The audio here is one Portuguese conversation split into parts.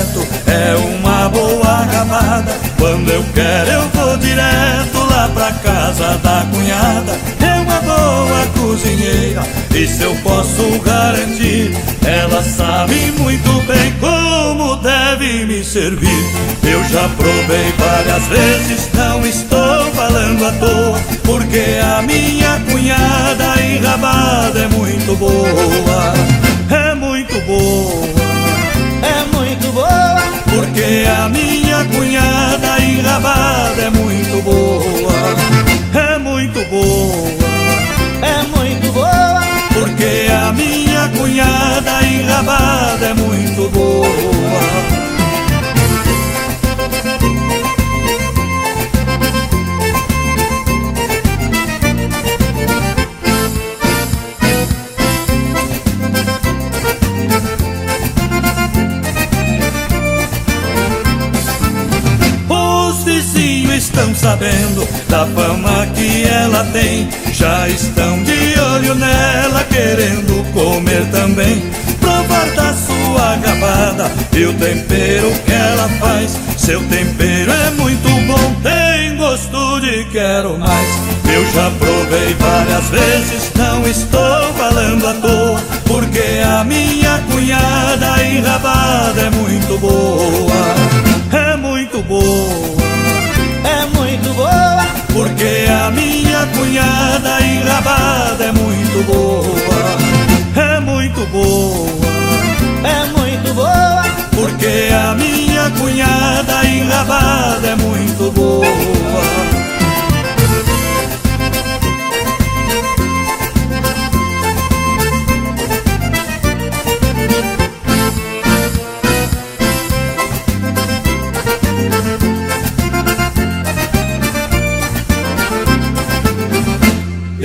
direto, é uma boa rabada. Quando eu quero, eu vou direto lá pra casa da cunhada. É uma boa cozinheira, isso eu posso garantir. Ela sabe muito bem como deve me servir. Eu já provei várias vezes, não estou falando à toa, porque a minha cunhada enrabada Porque a minha cunhada enrabada é muito boa. É muito boa. É muito boa. Porque a minha cunhada enrabada é muito estão sabendo da fama que ela tem. Já estão de olho nela, querendo comer também. Provar da sua gabada e o tempero que ela faz. Seu tempero é muito bom, tem gosto de quero mais. Eu já provei várias vezes, não estou falando à toa. Porque a minha cunhada enrabada é muito cunhada enrabada é muito boa.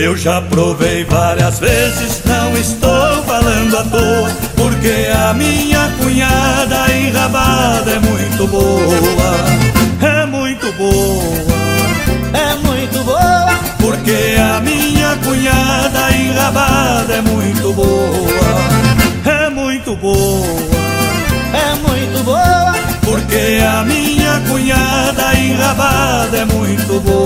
Eu já provei várias vezes, não estou falando à toa Porque a minha Porque a minha cunhada enrabada é muito boa. É muito boa. É muito boa. Porque a minha cunhada enrabada é muito boa